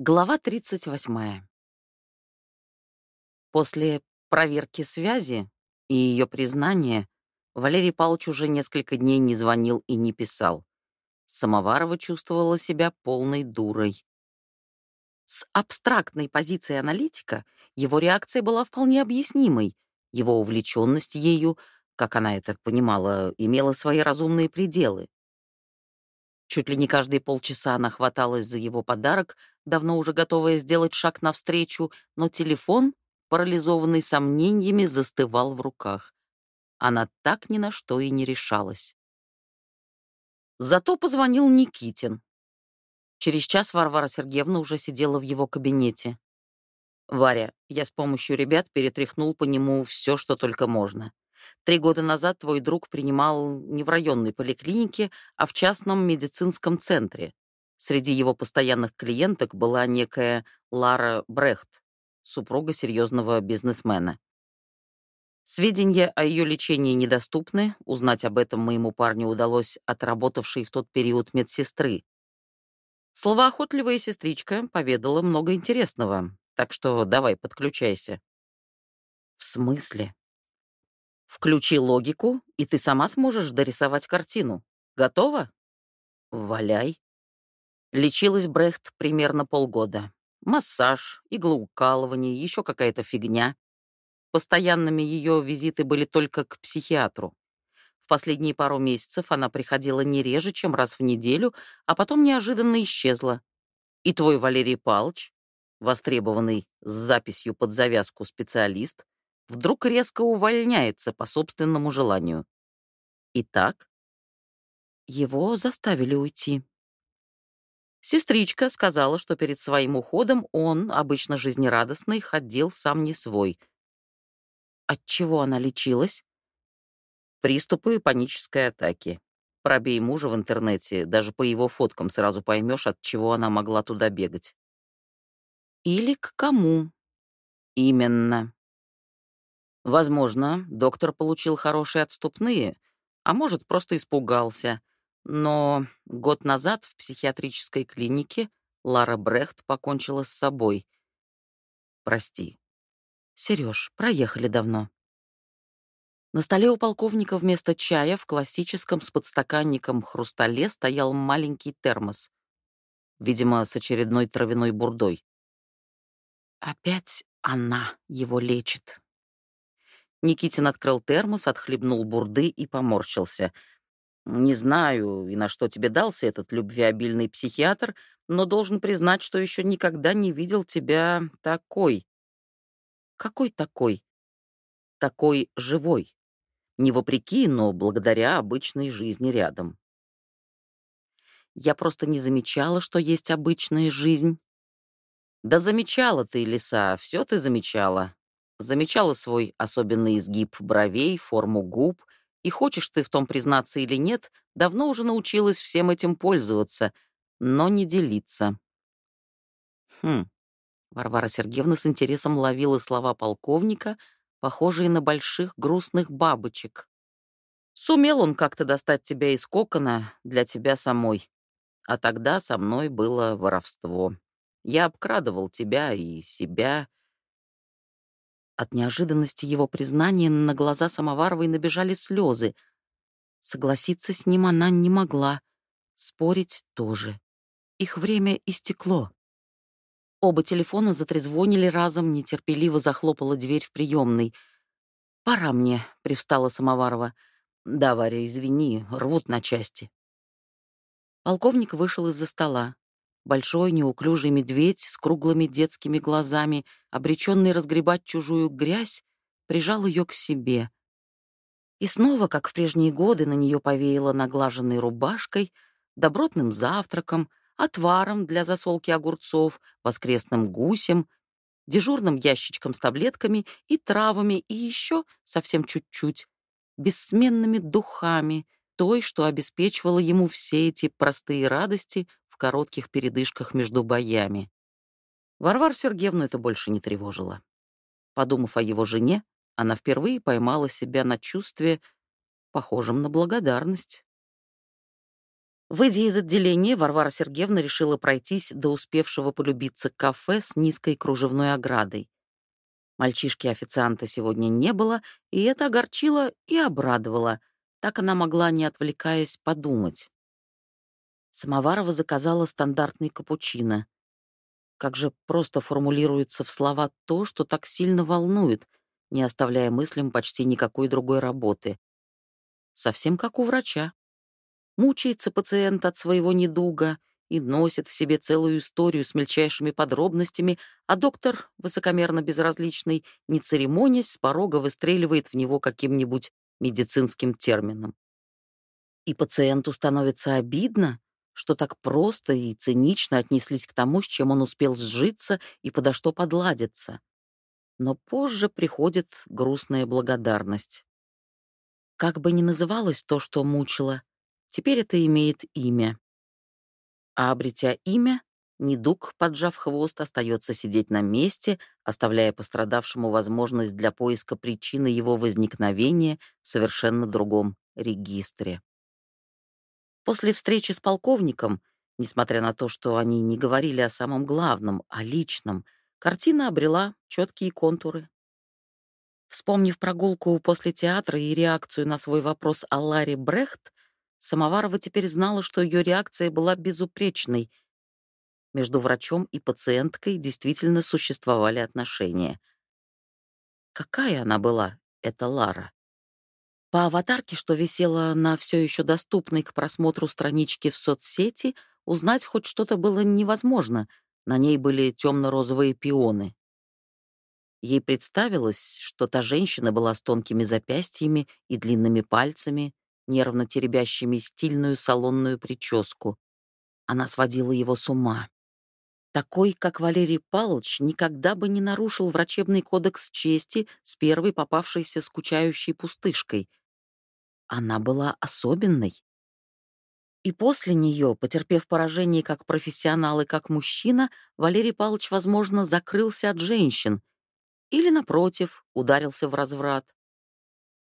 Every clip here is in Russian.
Глава 38. После проверки связи и ее признания Валерий Павлович уже несколько дней не звонил и не писал. Самоварова чувствовала себя полной дурой. С абстрактной позиции аналитика его реакция была вполне объяснимой. Его увлеченность ею, как она это понимала, имела свои разумные пределы. Чуть ли не каждые полчаса она хваталась за его подарок, давно уже готовая сделать шаг навстречу, но телефон, парализованный сомнениями, застывал в руках. Она так ни на что и не решалась. Зато позвонил Никитин. Через час Варвара Сергеевна уже сидела в его кабинете. «Варя, я с помощью ребят перетряхнул по нему все, что только можно. Три года назад твой друг принимал не в районной поликлинике, а в частном медицинском центре. Среди его постоянных клиенток была некая Лара Брехт, супруга серьезного бизнесмена. Сведения о ее лечении недоступны, узнать об этом моему парню удалось от работавшей в тот период медсестры. Словоохотливая сестричка поведала много интересного, так что давай, подключайся. В смысле? Включи логику, и ты сама сможешь дорисовать картину. Готова? Валяй. Лечилась Брехт примерно полгода. Массаж, иглоукалывание, еще какая-то фигня. Постоянными ее визиты были только к психиатру. В последние пару месяцев она приходила не реже, чем раз в неделю, а потом неожиданно исчезла. И твой Валерий Палч, востребованный с записью под завязку специалист, вдруг резко увольняется по собственному желанию. Итак, его заставили уйти. Сестричка сказала, что перед своим уходом он, обычно жизнерадостный, ходил сам не свой. От чего она лечилась? Приступы панической атаки. Пробей мужа в интернете, даже по его фоткам сразу поймешь, от чего она могла туда бегать. Или к кому? Именно. Возможно, доктор получил хорошие отступные, а может, просто испугался. Но год назад в психиатрической клинике Лара Брехт покончила с собой. Прости. Сереж, проехали давно. На столе у полковника вместо чая в классическом с подстаканником хрустале стоял маленький термос. Видимо, с очередной травяной бурдой. Опять она его лечит. Никитин открыл термос, отхлебнул бурды и поморщился. «Не знаю, и на что тебе дался этот любвеобильный психиатр, но должен признать, что еще никогда не видел тебя такой». «Какой такой?» «Такой живой. Не вопреки, но благодаря обычной жизни рядом». «Я просто не замечала, что есть обычная жизнь». «Да замечала ты, лиса, все ты замечала замечала свой особенный изгиб бровей, форму губ, и хочешь ты в том признаться или нет, давно уже научилась всем этим пользоваться, но не делиться. Хм. Варвара Сергеевна с интересом ловила слова полковника, похожие на больших грустных бабочек. Сумел он как-то достать тебя из кокона для тебя самой. А тогда со мной было воровство. Я обкрадывал тебя и себя, от неожиданности его признания на глаза Самоваровой набежали слезы. Согласиться с ним она не могла, спорить тоже. Их время истекло. Оба телефона затрезвонили разом, нетерпеливо захлопала дверь в приемной. «Пора мне», — привстала Самоварова. «Да, Варя, извини, рвут на части». Полковник вышел из-за стола. Большой неуклюжий медведь с круглыми детскими глазами, обреченный разгребать чужую грязь, прижал ее к себе. И снова, как в прежние годы, на нее повеяло наглаженной рубашкой, добротным завтраком, отваром для засолки огурцов, воскресным гусем, дежурным ящичком с таблетками и травами, и еще совсем чуть-чуть, бессменными духами, той, что обеспечивала ему все эти простые радости коротких передышках между боями. Варвар Сергеевну это больше не тревожило. Подумав о его жене, она впервые поймала себя на чувстве, похожем на благодарность. Выйдя из отделения, Варвара Сергеевна решила пройтись до успевшего полюбиться кафе с низкой кружевной оградой. Мальчишки-официанта сегодня не было, и это огорчило и обрадовало. Так она могла, не отвлекаясь, подумать. Самоварова заказала стандартный капучино. Как же просто формулируется в слова то, что так сильно волнует, не оставляя мыслям почти никакой другой работы. Совсем как у врача. Мучается пациент от своего недуга и носит в себе целую историю с мельчайшими подробностями, а доктор, высокомерно безразличный, не церемонясь, с порога выстреливает в него каким-нибудь медицинским термином. И пациенту становится обидно, что так просто и цинично отнеслись к тому, с чем он успел сжиться и подо что подладиться. Но позже приходит грустная благодарность. Как бы ни называлось то, что мучило, теперь это имеет имя. А обретя имя, недуг, поджав хвост, остается сидеть на месте, оставляя пострадавшему возможность для поиска причины его возникновения в совершенно другом регистре. После встречи с полковником, несмотря на то, что они не говорили о самом главном, о личном, картина обрела четкие контуры. Вспомнив прогулку после театра и реакцию на свой вопрос о Ларе Брехт, Самоварова теперь знала, что ее реакция была безупречной. Между врачом и пациенткой действительно существовали отношения. Какая она была, эта Лара? По аватарке, что висела на все еще доступной к просмотру страничке в соцсети, узнать хоть что-то было невозможно. На ней были темно-розовые пионы. Ей представилось, что та женщина была с тонкими запястьями и длинными пальцами, нервно теребящими стильную салонную прическу. Она сводила его с ума. Такой, как Валерий Павлович, никогда бы не нарушил врачебный кодекс чести с первой попавшейся скучающей пустышкой. Она была особенной. И после нее, потерпев поражение как профессионал и как мужчина, Валерий Павлович, возможно, закрылся от женщин или, напротив, ударился в разврат.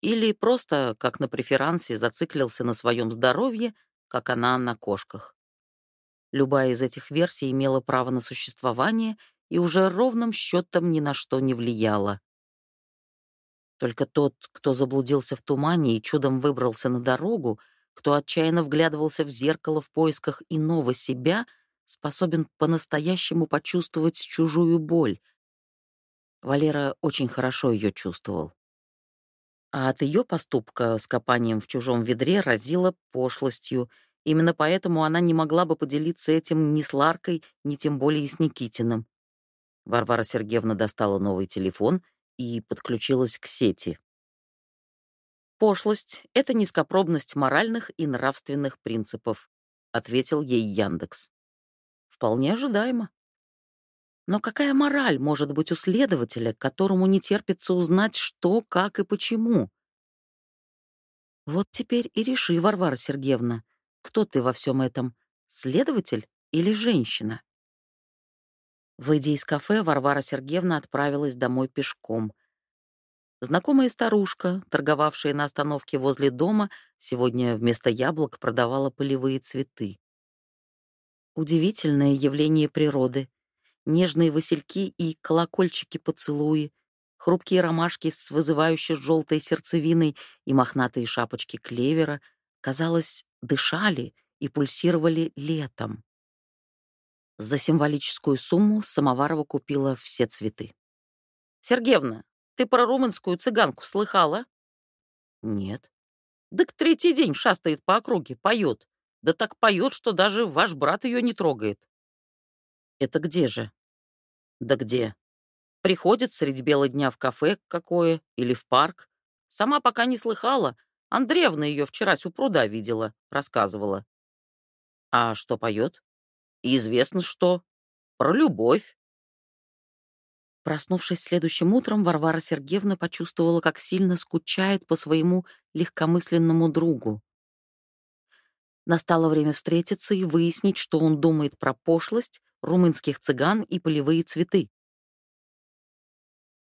Или просто, как на преферансе, зациклился на своем здоровье, как она на кошках. Любая из этих версий имела право на существование и уже ровным счетом ни на что не влияла. Только тот, кто заблудился в тумане и чудом выбрался на дорогу, кто отчаянно вглядывался в зеркало в поисках иного себя, способен по-настоящему почувствовать чужую боль. Валера очень хорошо ее чувствовал. А от ее поступка с копанием в чужом ведре разило пошлостью. Именно поэтому она не могла бы поделиться этим ни с Ларкой, ни тем более с Никитиным. Варвара Сергеевна достала новый телефон и подключилась к сети. «Пошлость — это низкопробность моральных и нравственных принципов», — ответил ей Яндекс. «Вполне ожидаемо. Но какая мораль может быть у следователя, которому не терпится узнать, что, как и почему? Вот теперь и реши, Варвара Сергеевна, кто ты во всем этом, следователь или женщина? Выйдя из кафе, Варвара Сергеевна отправилась домой пешком. Знакомая старушка, торговавшая на остановке возле дома, сегодня вместо яблок продавала полевые цветы. Удивительное явление природы. Нежные васильки и колокольчики-поцелуи, хрупкие ромашки с вызывающей желтой сердцевиной и мохнатые шапочки клевера, казалось, дышали и пульсировали летом. За символическую сумму Самоварова купила все цветы. «Сергеевна, ты про румынскую цыганку слыхала?» «Нет». «Да к третий день шастает по округе, поет. Да так поет, что даже ваш брат ее не трогает». «Это где же?» «Да где?» «Приходит средь бела дня в кафе какое или в парк. Сама пока не слыхала. Андреевна ее вчера у пруда видела, рассказывала». «А что поет?» Известно что. Про любовь. Проснувшись следующим утром, Варвара Сергеевна почувствовала, как сильно скучает по своему легкомысленному другу. Настало время встретиться и выяснить, что он думает про пошлость, румынских цыган и полевые цветы.